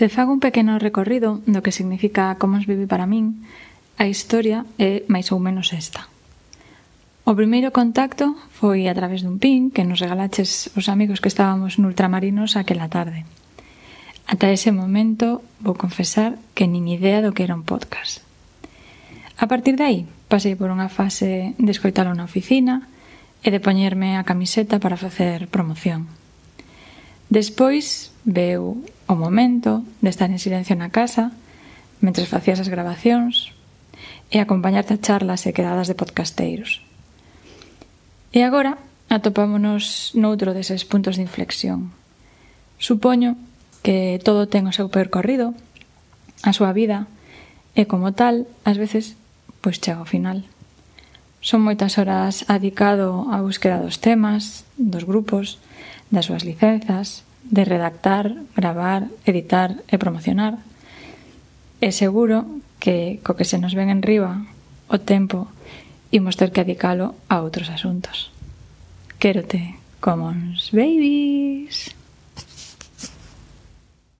Se fago un pequeno recorrido do que significa Commons vive para min, a historia é máis ou menos esta. O primeiro contacto foi a través dun pin que nos regalaches os amigos que estábamos no ultramarinos aquela tarde. Ata ese momento, vou confesar que nin idea do que era un podcast. A partir de aí, pasei por unha fase de escoitalo na oficina e de poñerme a camiseta para facer promoción. Despois veu o momento de estar en silencio na casa mentres facías as grabacións e acompañarte a charlas e quedadas de podcasteiros. E agora atopámonos noutro deses puntos de inflexión. Supoño que todo ten o seu percorrido, a súa vida, e como tal, ás veces, pois chega ao final. Son moitas horas adicado á búsqueda dos temas, dos grupos, das súas licenzas, de redactar, gravar, editar e promocionar. E seguro que co que se nos ven en riba o tempo imos ter que adicalo a outros asuntos. Quérote, Commons Babies!